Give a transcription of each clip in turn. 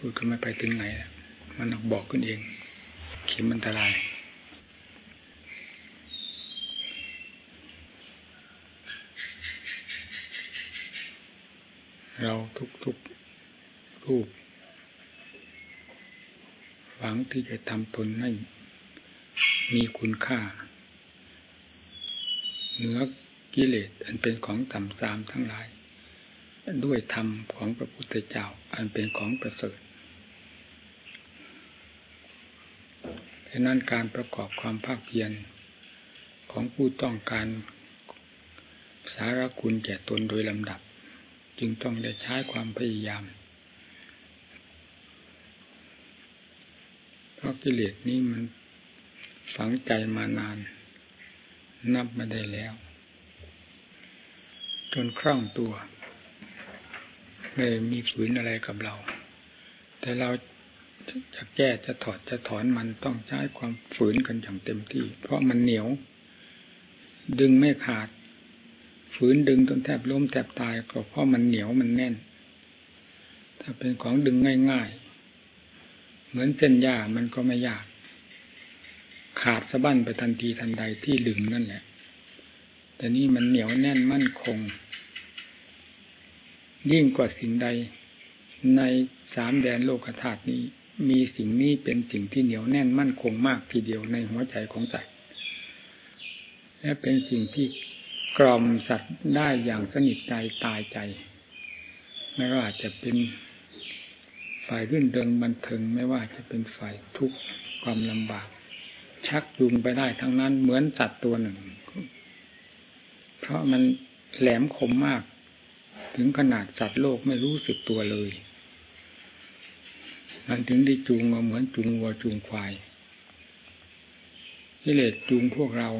พูดก็ไม่ไปถึงไหน มันออกบอกขึ้นเอง เข็มอันตราย เราทุกทุกรูปหวังที่จะทำตนให้มีคุณค่าเหนือกิเลสอันเป็นของต่ำทรามทั้งหลาย ด้วยธรรมของพระพุทธเจ้าอันเป็นของประเสริฐ ฉะนั้นการประกอบความภาคเพียรของผู้ต้องการสารคุณแก่ตนโดยลำดับ จึงต้องได้ใช้ความพยายาม เพราะกิเลสนี้มันฝังใจมานาน นับไม่ได้แล้ว จนคล่องตัว ไม่มีฝืนอะไรกับเรา แต่เรา จะแก้จะถอดจะถอนมันต้องใช้ความฝืนกันอย่างเต็มที่ เพราะมันเหนียว ดึงไม่ขาด ฝืนดึงจนแทบล้มแทบตายก็เพราะมันเหนียวมันแน่น ถ้าเป็นของดึงง่ายๆ เหมือนเส้นหญ้ามันก็ไม่ยาก ขาดสะบั้นไปทันทีทันใดที่ดึงนั่นแหละ แต่นี่มันเหนียวแน่นมั่นคง ยิ่งกว่าสิ่งใดในสามแดนโลกธาตุนี้ มีสิ่งนี้เป็นสิ่งที่เหนียวแน่นมั่นคงมากทีเดียวในหัวใจของใจและเป็นสิ่งที่กล่อมสัตว์ได้อย่างสนิทใจตายใจ ไม่ว่าจะเป็นฝ่ายรื่นเริงบันเทิงไม่ว่าจะเป็นฝ่ายทุกข์ความลำบาก ชักจูงไปได้ทั้งนั้นเหมือนสัตว์ตัวหนึ่ง เพราะมันแหลมคมมาก ถึงขนาดสัตว์โลกไม่รู้สึกตัวเลย มันถึงได้จูงมาเหมือนจูงวัวจูงควายกิเลสจูงพวกเรา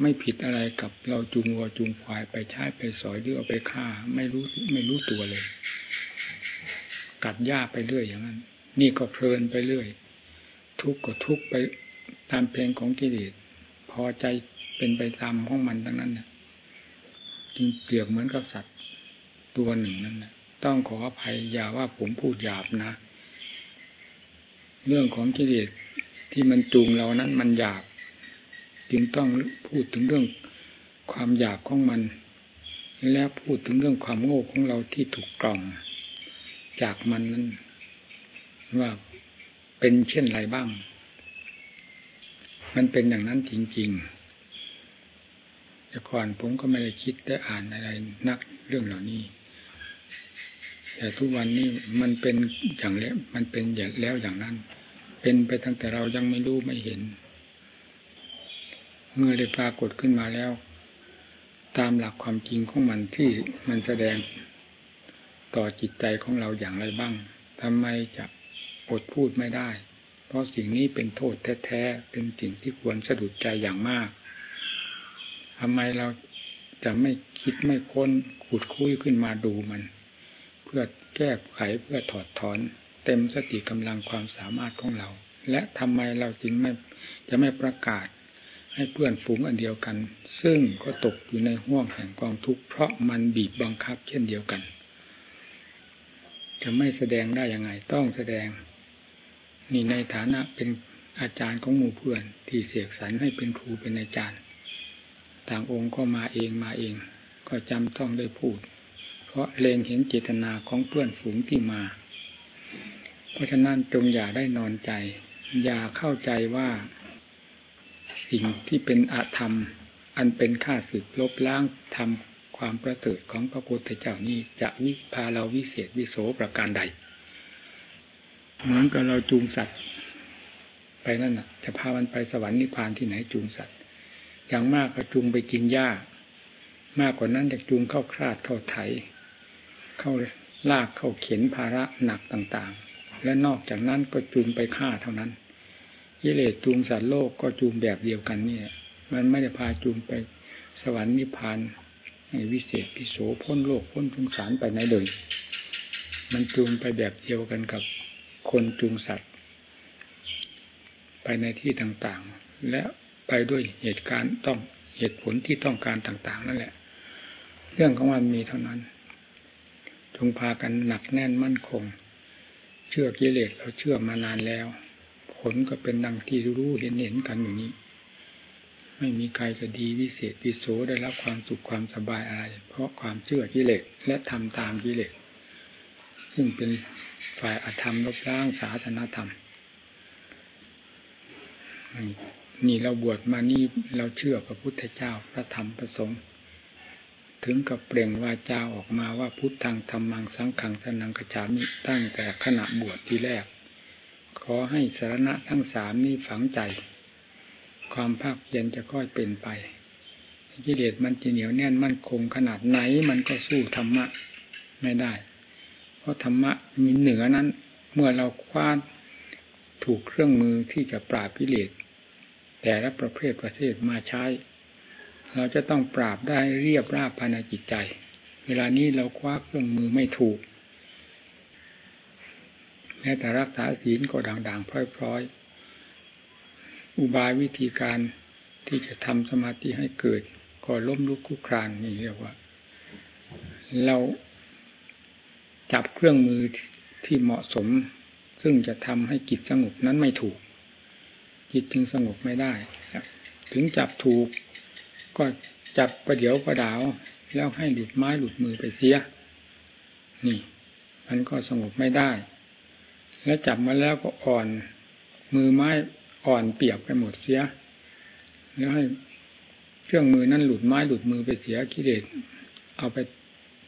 ไม่ผิดอะไรกับเราจูงวัวจูงควายไปใช้ไปสอยหรือเอาไปฆ่า ไม่รู้ไม่รู้ตัวเลย กัดหญ้าไปเรื่อยอย่างนั้น นี่ก็เพลินไปเรื่อย ทุกข์ก็ทุกข์ไปตามเพลงของกิเลสพอใจเป็นไปตามของมันทั้งนั้นนะจึงเปรียบเหมือนกับสัตว์ตัวหนึ่งนั้นนะต้องขออภัยอย่าว่าผมพูดหยาบนะ เรื่องของกิเลสที่มันจูงเรานั้นมันหยาบ จึงต้องพูดถึงเรื่องความหยาบของมัน แล้วพูดถึงเรื่องความโง่ของเราที่ถูกกล่อมจากมันนั้นว่าเป็นเช่นไรบ้าง มันเป็นอย่างนั้นจริงๆ แต่ก่อนผมก็ไม่ได้คิดได้อ่านอะไรนักเรื่องเหล่านี้ แต่ทุกวันนี้มันเป็นอย่างแล้วมันเป็นอย่างแล้วอย่างนั้น เป็นไปตั้งแต่เรายังไม่รู้ไม่เห็น เมื่อได้ปรากฏขึ้นมาแล้ว ตามหลักความจริงของมันที่มันแสดงต่อจิตใจของเราอย่างไรบ้างทำไมจะอดพูดไม่ได้ เพราะสิ่งนี้เป็นโทษแท้ๆ เป็นสิ่งที่ควรสะดุดใจอย่างมากทำไมเราจะไม่คิดไม่ค้นขุดคุยขึ้นมาดูมัน เพื่อแก้ไขเพื่อถอดถอน เต็มสติกำลังความสามารถของเรา และทำไมเราจึงไม่จะไม่ประกาศให้เพื่อนฝูงอันเดียวกัน ซึ่งก็ตกอยู่ในห่วงแห่งกองทุกข์เพราะมันบีบบังคับเช่นเดียวกัน จะไม่แสดงได้ยังไงต้องแสดง นี่ในฐานะเป็นอาจารย์ของหมู่เพื่อนที่เสียกสรรให้เป็นครูเป็นอาจารย์ ต่างองค์ก็มาเองมาเอง ก็จำต้องได้พูด เพราะเลงเห็นเจตนาของเพื่อนฝูงที่มา เพราะฉะนั้นจงอย่าได้นอนใจ อย่าเข้าใจว่า สิ่งที่เป็นอาธรรม อันเป็นค่าสึกลบล้างทำความประเสริฐของพระพุทธเจ้านี้จะวิพาเราวิเศษวิโสประการใด เหมือนกับเราจูงสัตว์ ไปนั่นน่ะ จะพามันไปสวรรค์นิพพานที่ไหนจูงสัตว์อย่างมากก็จูงไปกินหญ้า มากกว่านั้นจะจูงเข้าคลาดเข้าไถ เข้าลากเข้าเข็นภาระหนักต่าง และนอกจากนั้นก็จูงไปฆ่าเท่านั้นกิเลสจูงสัตว์โลกก็จูงแบบเดียวกันนี่มันไม่ได้พาจูงไปสวรรค์นิพพานวิเศษพิโสพ้นโลกพ้นทุงสารไปไหนเลยมันจูงไปแบบเดียวกันกับคนจูงสัตว์ ไปในที่ต่างๆ และไปด้วยเหตุการณ์ต้องเหตุผลที่ต้องการต่าง ๆ นั่นแหละ เรื่องของมันมีเท่านั้นจงพากันหนักแน่นมั่นคง ชื่อกิเลสเราเชื่อมานานแล้ว ผลก็เป็นดังที่รู้เห็นเห็นกันอยู่นี้ ไม่มีใครจะดีวิเศษวิโสได้รับความสุขความสบายอะไร เพราะความเชื่อกิเลสและทำตามกิเลสซึ่งเป็นฝ่ายอธรรมลบล้างศาสนาธรรมนี่เราบวชมานี่เราเชื่อพระพุทธเจ้าพระธรรมพระสงฆ์ ถึงกับเปล่งวาจาออกมาว่าพุทธังธรรมังสังขังสนังกระฉามิตั้งแต่ขณะบวชที่แรก ขอให้สารณะทั้งสามนี้ฝังใจ ความภาคเพียรจะค่อยเป็นไปกิเลสมันจะเหนียวแน่นมั่นคงขนาดไหนมันก็สู้ธรรมะไม่ได้ เพราะธรรมะมีเหนือนั้น เมื่อเราคว้าถูกเครื่องมือที่จะปราบกิเลสแต่ละประเภทประเทศมาใช้ เราจะต้องปราบได้เรียบราบภายในจิตใจ เวลานี้เราคว้าเครื่องมือไม่ถูก แม้แต่รักษาศีลก็ด่างๆพร้อยๆ อุบายวิธีการที่จะทำสมาธิให้เกิด ก็ล้มลุกคุกครานนี่เรียกว่า เราจับเครื่องมือที่เหมาะสม ซึ่งจะทำให้จิตสงบนั้นไม่ถูก จิตจึงสงบไม่ได้ ถึงจับถูก ก็จับประเดี๋ยวประดาว แล้วให้หลุดไม้หลุดมือไปเสีย นี่ มันก็สงบไม่ได้ แล้วจับมาแล้วก็อ่อน มือไม้อ่อนเปียกไปหมดเสีย แล้วให้เครื่องมือนั้นหลุดไม้หลุดมือไปเสียกิเลสเอาไป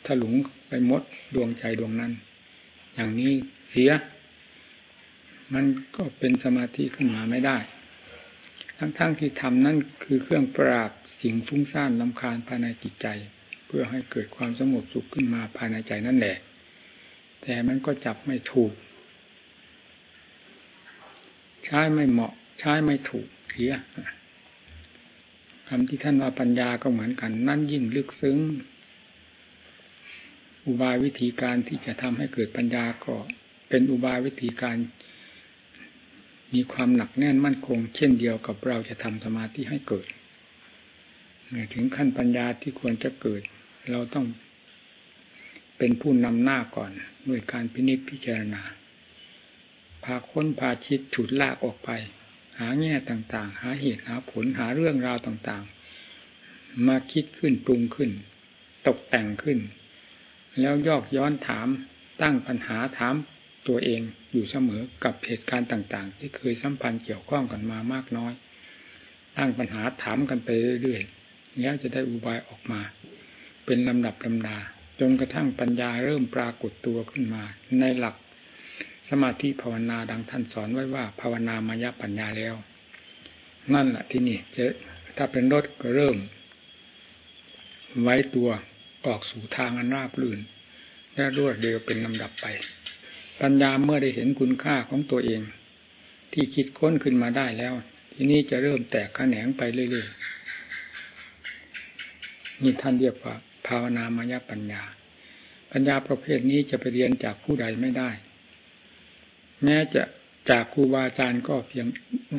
ถลุงไปมดดวงใจดวงนั้น อย่างนี้เสีย มันก็เป็นสมาธิขึ้นมาไม่ได้ ทั้งๆทที่ทำนั่นคือเครื่องปราบสิ่งฟุ้งซ่านลำคาญภายในจิตใจ เพื่อให้เกิดความสงบสุขขึ้นมาภายในใจนั่นแหละ แต่มันก็จับไม่ถูก ใช้ไม่เหมาะ ใช้ไม่ถูกเสียคำที่ท่านว่าปัญญาก็เหมือนกัน นั่นยิ่งลึกซึ้ง อุบายวิธีการที่จะทำให้เกิดปัญญาก็เป็นอุบายวิธีการ มีความหนักแน่นมั่นคง เช่นเดียวกับเราจะทำสมาธิให้เกิดเมื่อถึงขั้นปัญญาที่ควรจะเกิด เราต้องเป็นผู้นำหน้าก่อนด้วยการพินิจพิจารณา พาค้นพาชิดฉุดลากออกไป หาแง่ต่างๆ หาเหตุหาผลหาเรื่องราวต่างๆ มาคิดขึ้นปรุงขึ้น ตกแต่งขึ้น แล้วยอกย้อนถามตั้งปัญหาถาม ตัวเองอยู่เสมอกับเหตุการณ์ต่าง ๆ ที่เคยสัมพันธ์เกี่ยวข้องกันมามากน้อย ตั้งปัญหาถามกันไปเรื่อยๆแล้วจะได้อุบายออกมา เป็นลำดับลำดาจนกระทั่งปัญญาเริ่มปรากฏตัวขึ้นมา ในหลักสมาธิภาวนาดังท่านสอนไว้ว่า ภาวนามายปัญญาแล้ว นั่นแหละที่นี่จะถ้าเป็นรถก็เริ่ม ไว้ตัวออกสู่ทางอันราบรื่นและรวดเร็วเป็นลำดับไป ปัญญาเมื่อได้เห็นคุณค่าของตัวเอง ที่คิดค้นขึ้นมาได้แล้ว ทีนี้จะเริ่มแตกแขนงไปเรื่อยๆนี่ท่านเรียกว่า ภาวนามายปัญญา ปัญญาประเภทนี้จะไปเรียนจากผู้ใดไม่ได้ แม้จะจากครูบาอาจารย์ก็เพียง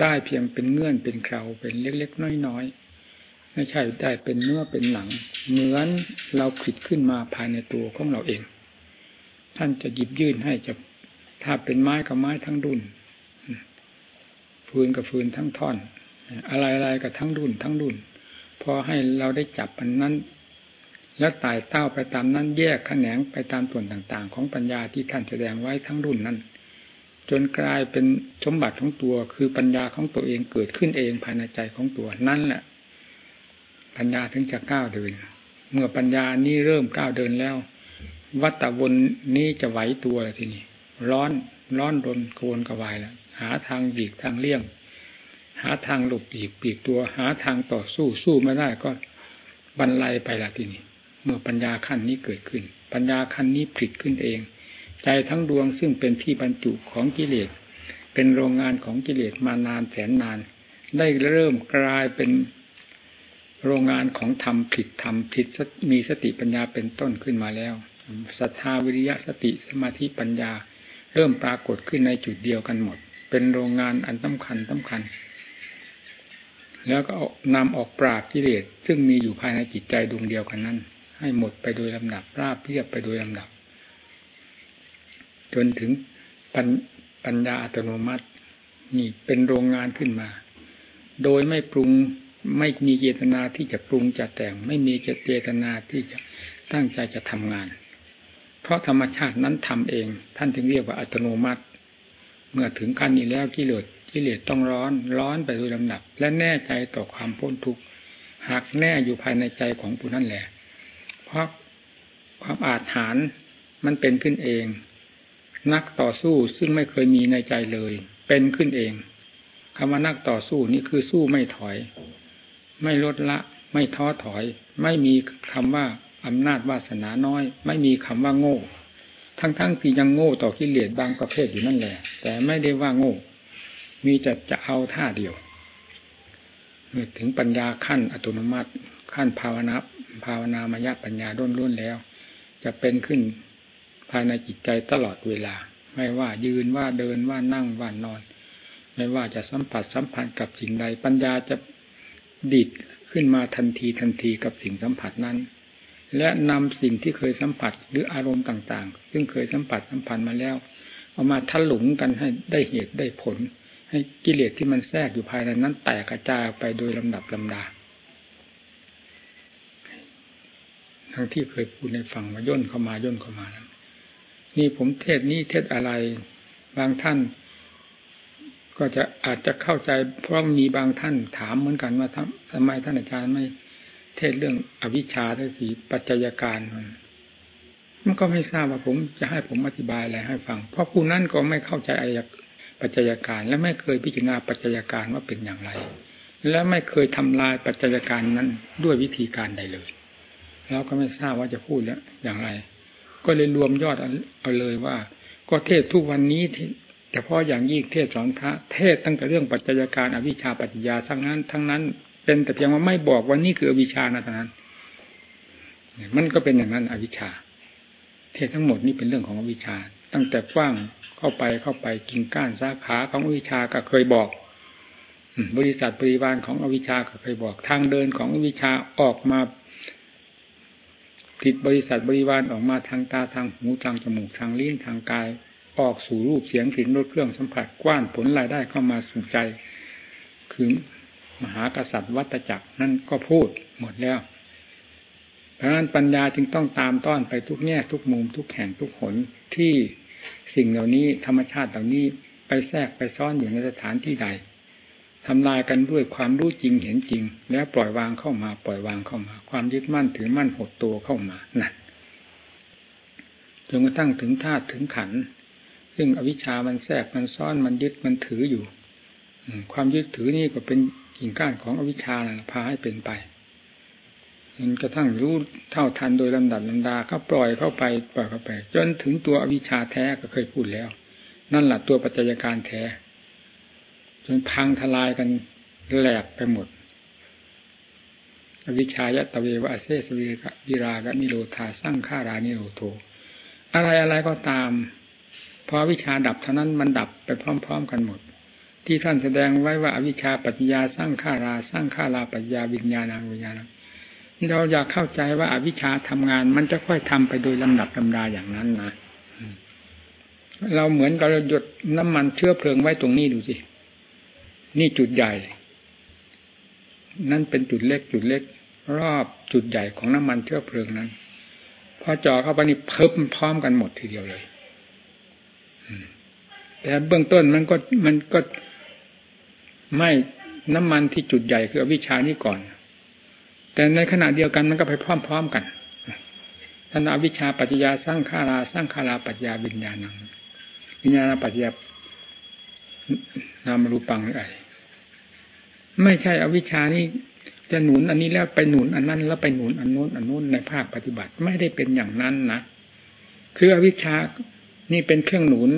ได้เพียงเป็นเงื่อนเป็นเคราเป็นเล็กๆน้อยๆไม่ใช่ได้เป็นเนื้อเป็นหนัง เหมือนเราผิดขึ้นมาภายในตัวของเราเอง ท่านจะหยิบยื่นให้จะ ถ้าเป็นไม้กับไม้ทั้งดุนฟืนกับฟืนทั้งท่อน อะไรๆกับทั้งดุนทั้งดุนพอให้เราได้จับอันนั้น แล้วตายเต้าไปตามนั้นแยกแขนงไปตามส่วนต่างๆ ของปัญญาที่ท่านแสดงไว้ทั้งรุ่นนั้น จนกลายเป็นสมบัติของตัวคือปัญญาของตัวเองเกิดขึ้นเองภายในใจของตัวนั่นแหละ ปัญญาถึงจะก้าวเดิน เมื่อปัญญานี้เริ่มก้าวเดินแล้ว วัตวนนี้จะไหวตัวทีนี้ ร้อนร้อนรนโกนกระวายแล้วหาทางหลีกทางเลี่ยง หาทางหลบปีกปีกตัว หาทางต่อสู้สู้ไม่ได้ก็บรรลัยไปละทีนี้ เมื่อปัญญาขั้นนี้เกิดขึ้น ปัญญาขั้นนี้ผลิตขึ้นเอง ใจทั้งดวงซึ่งเป็นที่บรรจุของกิเลสเป็นโรงงานของกิเลสมานานแสนนาน ได้เริ่มกลายเป็นโรงงานของธรรมผิดธรรมผิดมีสติปัญญาเป็นต้นขึ้นมาแล้วศรัทธาวิริยะสติสมาธิปัญญา เริ่มปรากฏขึ้นในจุดเดียวกันหมด เป็นโรงงานอันสำคัญสำคัญ แล้วก็นำออกปราบกิเลสซึ่งมีอยู่ภายในจิตใจดวงเดียวกันนั้น ให้หมดไปโดยลำดับราบเรียบไปโดยลำดับ จนถึงปัญปัญญาอัตโนมัตินี่เป็นโรงงานขึ้นมา โดยไม่ปรุงไม่มีเจตนาที่จะปรุงจะแต่ง ไม่มีเจตนาที่จะตั้งใจจะทำงาน เพราะธรรมชาตินั้นทำเอง ท่านจึงเรียกว่าอัตโนมัติ เมื่อถึงขั้นนี้แล้วกิเลสกิเลสต้องร้อนร้อนไปโดยลำดับ และแน่ใจต่อความพ้นทุกข์หากแน่อยู่ภายในใจของผู้นั่นแหละ เพราะความอาจหารมันเป็นขึ้นเอง นักต่อสู้ซึ่งไม่เคยมีในใจเลย เป็นขึ้นเองคำว่านักต่อสู้นี่คือสู้ไม่ถอย ไม่ลดละ ไม่ท้อถอย ไม่มีคำว่า อำนาจวาสนาน้อย ไม่มีคำว่าโง่ ทั้งๆทที่ยังโง่ต่อกิเลสบางประเภทอยู่นั่นแหละ แต่ไม่ได้ว่าโง่ มีจะจะเอาท่าเดียวถึงปัญญาขั้นอัตโนมัติขั้นภาวนาภาวนามายปัญญาด้นล้วนแล้ว จะเป็นขึ้นภายในจิตใจตลอดเวลา ไม่ว่ายืนว่าเดินว่านั่งว่านอน ไม่ว่าจะสัมผัสสัมพันธ์กับสิ่งใด ปัญญาจะดิดขึ้นมาทันทีทันทีกับสิ่งสัมผัสนั้น และนำสิ่งที่เคยสัมผัสหรืออารมณ์ต่างๆ ซึ่งเคยสัมผัสสัมพันธ์มาแล้ว เอามาทะลุงกันให้ได้เหตุได้ผล ให้กิเลสที่มันแทรกอยู่ภายในนั้นแตกกระจายไปโดยลำดับลำดาทั้งที่เคยพูดในฝั่งมาย่นเข้ามาย่นเข้ามาแล้วนี่ผมเทศนี้เทศอะไร บางท่าน ก็จะอาจจะเข้าใจเพราะมีบางท่านถามเหมือนกันว่าทำไมท่านอาจารย์ไม่ เทศเรื่องอวิชชาได้สีปัจจัยการมันมันก็ไม่ทราบว่าผมจะให้ผมอธิบายอะไรให้ฟัง เพราะผู้นั้นก็ไม่เข้าใจอายปัจจัยการ และไม่เคยพิจารณาปัจจัยการว่าเป็นอย่างไร และไม่เคยทำลายปัจจัยการนั้นด้วยวิธีการใดเลยเราก็ไม่ทราบว่าจะพูดแล้วอย่างไร ก็เลยรวมยอดเอาเลยว่า ก็เทศทุกวันนี้เฉพาะอย่างยิ่งเทศสอนพระ เทศตั้งแต่เรื่องปัจจัยการอวิชชาปัจจยาทั้งนั้น ทั้งนั้น เป็นแต่เพียงว่าไม่บอกว่านี่คืออวิชชานะท่านั้น มันก็เป็นอย่างนั้นอวิชชา เทศทั้งหมดนี่เป็นเรื่องของอวิชชา ตั้งแต่กว้างเข้าไปเข้าไปกิ่งก้านสาขาของอวิชชาก็เคยบอกบริษัทบริวารของอวิชชาก็เคยบอก ทางเดินของอวิชชาออกมาผิดบริษัทบริวารออกมาทางตาทางหูทางจมูกทางลิ้นทางกาย ออกสู่รูปเสียงกลิ่นรสเครื่องสัมผัสกว้านผลรายได้เข้ามาสู่ใจ คือ มหากษัตริย์วัตจักรนั่นก็พูดหมดแล้ว เพราะนั้นปัญญาจึงต้องตามต้อนไปทุกแง่ทุกมุมทุกแห่งทุกหนที่สิ่งเหล่านี้ธรรมชาติเหล่านี้ไปแทรกไปซ่อนอยู่ในสถานที่ใดทำลายกันด้วยความรู้จริงเห็นจริง แล้วปล่อยวางเข้ามาปล่อยวางเข้ามา ความยึดมั่นถือมั่นหดตัวเข้ามานั่นจนกระทั่งถึงธาตุถึงขัน ซึ่งอวิชามันแทรกมันซ่อนมันยึดมันถืออยู่ความยึดถือนี่ก็เป็น กิ่งก้านของอวิชชาพาให้เป็นไปจนกระทั่งรู้เท่าทันโดยลำดับลำดาก็ปล่อยเข้าไปปล่อยเข้าไป จนถึงตัวอวิชชาแท้ก็เคยพูดแล้ว นั่นแหละตัวปัจจัยการแท้ จนพังทลายกันแหลกไปหมด อวิชายะตะเววะเซสวีวิรากะนิโรธาสร้างฆารานิโรโทอะไรอะไรก็ตามพอวิชาดับเท่านั้นมันดับไปพร้อม ๆ กันหมด ที่ท่านแสดงไว้ว่าอวิชชาปัญญาสร้างฆาราสร้างฆาราปัญญาวิญญาณังวิญญาณนี่เราอยากเข้าใจว่าอาวิชาทำงาน มันจะค่อยทำไปโดยลำดับลำดาอย่างนั้นนะเราเหมือนกับเราหยดน้ำมันเชื้อเพลิงไว้ตรงนี้ดูสิ นี่จุดใหญ่ นั่นเป็นจุดเล็กจุดเล็ก รอบจุดใหญ่ของน้ำมันเชื้อเพลิงนั้น พอจ่อเข้าไปนี่เพิ่มพร้อมกันหมดทีเดียวเลยแต่เบื้องต้นมันก็มันก็ ไม่น้ำมันที่จุดใหญ่คือวิชานี้ก่อน แต่ในขณะเดียวกันมันก็ไปพร้อมๆกันท่านอวิชาปัจจยาสร้างขาราสร้างขาราปัจจยาวิญญาณังวิญญาณปัจจยานามรูปังหรืออะไรไม่ใช่อวิชานี่จะหนุนอันนี้แล้วไปหนุนอันนั้น แล้วไปหนุนอันโน้นอันโน้นในภาคปฏิบัติไม่ได้เป็นอย่างนั้นนะคืออวิชานี่เป็นเครื่องหนุน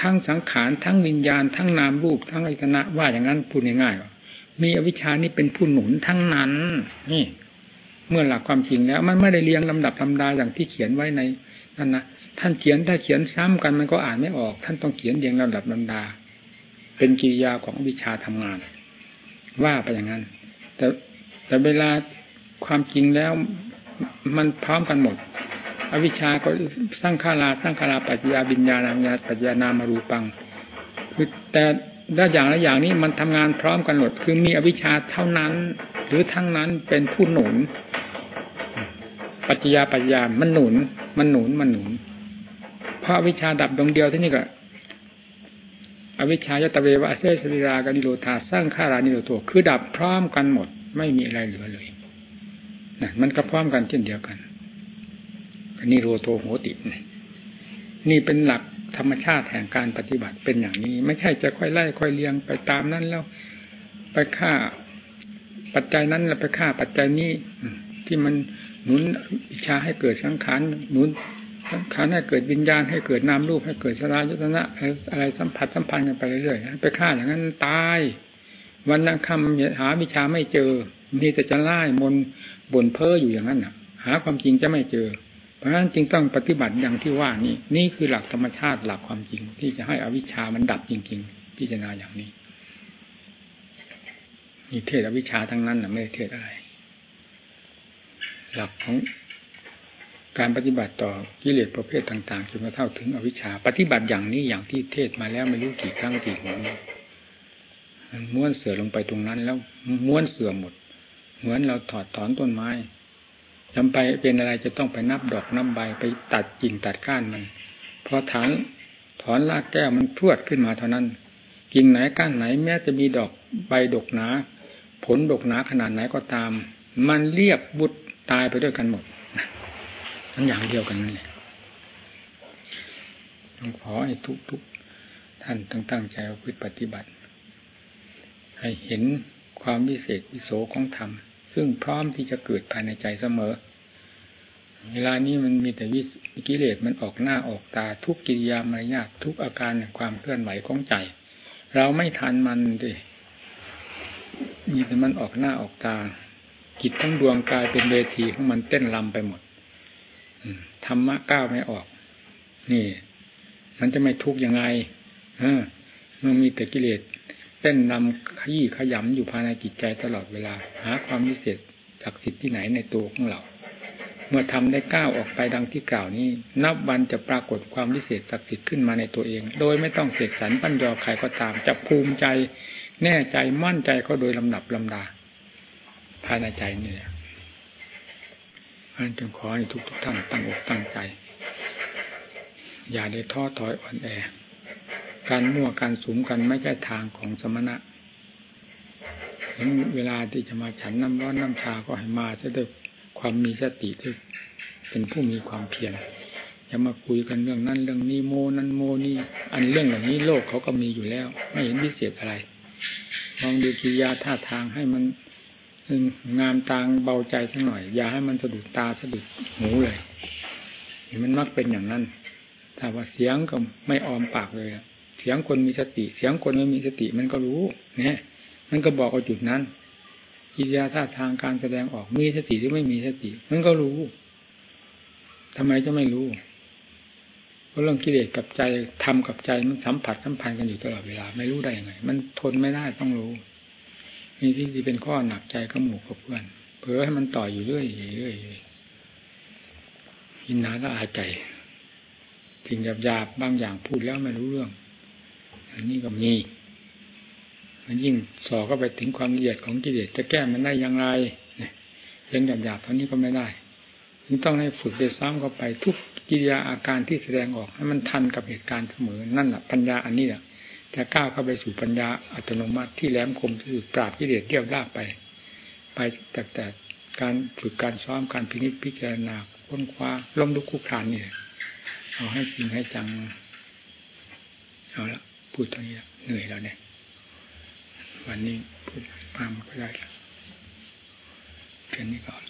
ทั้งสังขารทั้งวิญญาณ ทั้งนามรูปทั้งอิตนะว่าอย่างนั้นพูดง่ายๆมีอวิชานี่เป็นผู้หนุนทั้งนั้น นี่ เมื่อหลักความจริงแล้ว มันไม่ได้เรียงลำดับลาดาอย่างที่เขียนไว้ในนั่นนะท่านเขียนถ้าเขียนซ้ำกันมันก็อ่านไม่ออก ท่านต้องเขียนเรียงลำดับลำดา เป็นกิริยาของวิชาทำงาน ว่าไปอย่างนั้น แต่แต่เวลาความจริงแล้วมันพร้อมกันหมด อวิชชาก็สร้างขาราสร้างขาราปัจจยาบิญญาณัญาปัจจยานามารูปัง คือแต่ด้าอย่างละอย่างนี้มันทำงานพร้อมกันหมดคือมีอวิชชาเท่านั้น หรือทั้งนั้นเป็นผู้หนุน ปัจจยาปัจจยามันหนุน มันหนุนมันหนุนเพราะวิชาดับดวงเดียวที่นี่ก็อวิชชายตเววะเสสริรากานิโรธาสร้างขารานิโรธคือดับพร้อมกันหมด ไม่มีอะไรเหลือเลยนะมันก็พร้อมกันเช่นเดียวกัน นิโรโทโหติ นี่เป็นหลักธรรมชาติแห่งการปฏิบัติเป็นอย่างนี้ ไม่ใช่จะค่อยไล่ค่อยเลียงไปตามนั้นแล้วไปฆ่าปัจจัยนั้นแล้วไปฆ่าปัจจัยนี้ที่มันหนุนอิชาให้เกิดสังขารหนุนสังขารให้เกิดวิญญาณให้เกิดนามรูปให้เกิดสลายยตนะอะไรสัมผัสสัมพันธ์กันไปเรื่อยๆไปฆ่าอย่างนั้นตาย วันนั้นคำหาวิชาไม่เจอมีแต่จะไล่มนบ่นเพ้ออยู่อย่างนั้นหาความจริงจะไม่เจอ ราะฉะนั้นจึงต้องปฏิบัติอย่างที่ว่านี่นี่คือหลักธรรมชาติหลักความจริง ที่จะให้อวิชามันดับจริง ๆ พิจารณาอย่างนี้นี่เทศอวิชชาทั้งนั้นนะไม่ได้เทศอะไร หลักของการปฏิบัติต่อกิเลสประเภทต่างๆจนกระทั่งถึงอวิชชา ปฏิบัติอย่างนี้อย่างที่เทศมาแล้วไม่รู้กี่ครั้งกี่หนมันม้วนเสือลงไปตรงนั้นแล้วม้วนเสือหมด เหมือนเราถอดถอนต้นไม้ จำไปเป็นอะไรจะต้องไปนับดอกนับใบไปตัดกิ่งตัดก้านมันพอถอนถอนรากแก้วมันพรวดขึ้นมาเท่านั้น กิ่งไหนก้านไหน แม้จะมีดอกใบดกหนา ผลดกหนาขนาดไหนก็ตาม มันเรียบบุดตายไปด้วยกันหมดทั้งอย่างเดียวกันนั่นแหละต้องขอให้ทุกทุกท่านตั้งตั้งใจพิปฏิบัติ ให้เห็นความวิเศษวิโสของธรรม ซึ่งพร้อมที่จะเกิดภายในใจเสมอ เวลานี้มันมีแต่วิกิเลสมันออกหน้าออกตาทุกกิริยามารยาททุกอาการความเคลื่อนไหวของใจ เราไม่ทันมันดิมีแต่มันออกหน้าออกตาจิตทั้งดวงกายเป็นเวทีของมันเต้นลำไปหมดธรรมะก้าวไม่ออก นี่ มันจะไม่ทุกข์ยังไงเออมันมีแต่กิเลส ต้นนำขยี้ขยำอยู่ภายในจิตใจตลอดเวลา หาความวิเศษศักดิ์สิทธิ์ที่ไหนในตัวของเรา เมื่อทำได้ก้าวออกไปดังที่กล่าวนี้ นับวันจะปรากฏความวิเศษศักดิ์สิทธิ์ขึ้นมาในตัวเอง โดยไม่ต้องเสกสรรปัญญาใครก็ตาม จะภูมิใจแน่ใจมั่นใจเขาโดยลำดับลำดา ภายในใจนี่แหละอันจึงขอให้ทุกทุกท่านตั้งอกตั้งใจ อย่าได้ท้อถอยอ่อนแอ การมั่วการสุมกันไม่ใช่ทางของสมณะถึงเวลาที่จะมาฉันน้ำร้อนน้ำชาก็ให้มาจะด้วยความมีสติด้วยเป็นผู้มีความเพียรอย่ามาคุยกันเรื่องนั้นเรื่องนี้โมนั้นโมนี่ อันเรื่องเหล่านี้โลกเขาก็มีอยู่แล้ว ไม่เห็นพิเศษอะไรลองดูกิริยาท่าทางให้มันงามตางเบาใจสักหน่อย อย่าให้มันสะดุดตาสะดุดหูเลยมันมักเป็นอย่างนั้น ถ้าว่าเสียงก็ไม่ออมปากเลย เสียงคนมีสติ เสียงคนไม่มีสติมันก็รู้เนี่ยมันก็บอกเอาจุดนั้นกิริยาท่าทางการแสดงออกมีสติหรือไม่มีสติ มันก็รู้ทำไมจะไม่รู้เพราะเรื่องกิเลสกับใจทำกับใจมันสัมผัสสัมพันธ์กันอยู่ตลอดเวลา ไม่รู้ได้ยังไง มันทนไม่ได้ต้องรู้นี่ที่ที่เป็นข้อหนักใจกับหมู่กับเพื่อนเพื่อให้มันต่ออยู่เรื่อยเรื่อยกินน้าก็อาใจสิ่งหยาบๆบางอย่างพูดแล้วไม่รู้เรื่อง อันนี้ก็มีมันยิ่งสอเข้าไปถึงความละเอียดของกิเลสจะแก้มันได้อย่างไรเนี่ยเพียงหยาบๆเท่านี้ก็ไม่ได้จึงต้องให้ฝึกไปซ้ำเข้าไปทุกกิริยาอาการที่แสดงออกให้มันทันกับเหตุการณ์เสมอนั่นแหละปัญญาอันนี้แหละจะก้าวเข้าไปสู่ปัญญาอัตโนมัติที่แหลมคมที่สุดปราบกิเลสเรียบราบไป ไปแต่แต่การฝึกการซ้อมการพินิจพิจารณาค้นคว้าล้มลุกคุกคานนี่เอาให้จริงให้จังเอาละ พูดตรงนี้เหนื่อยแล้วเนี่ย วันนี้พูดมามก็ได้แล้วแค่นี้ก่อน